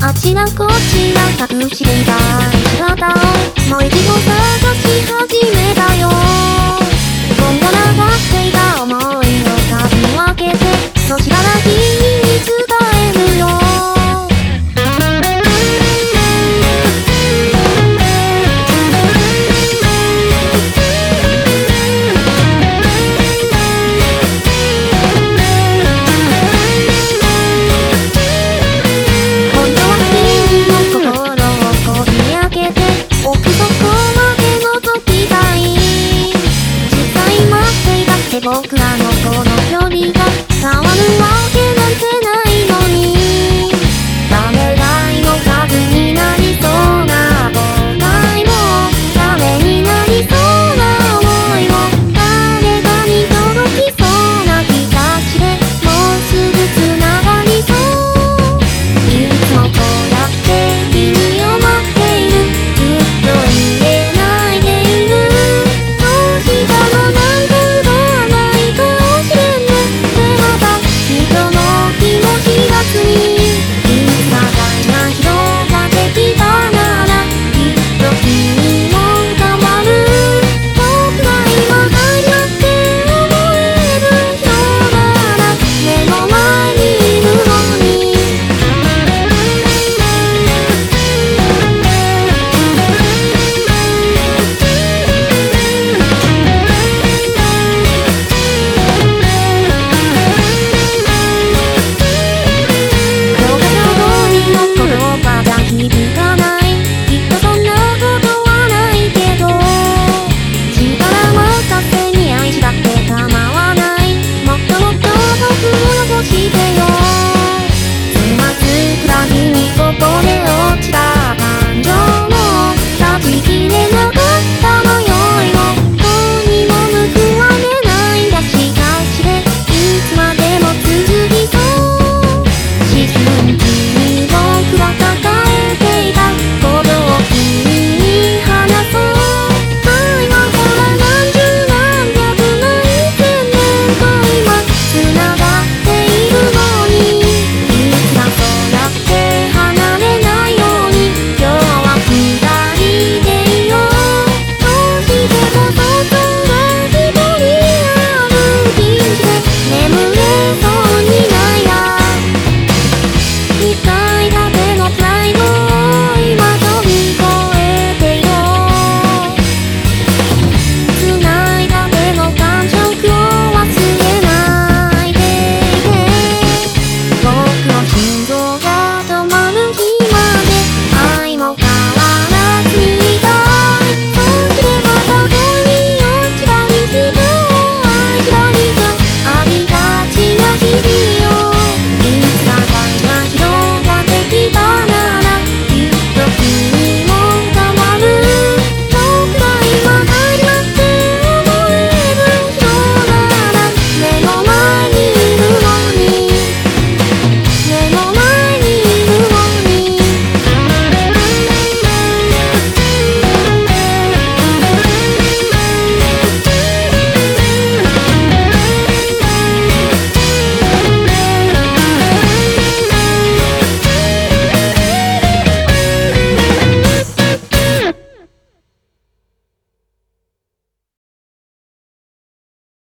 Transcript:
あちらこちら隠していた姿をもう一度探し始めたよ。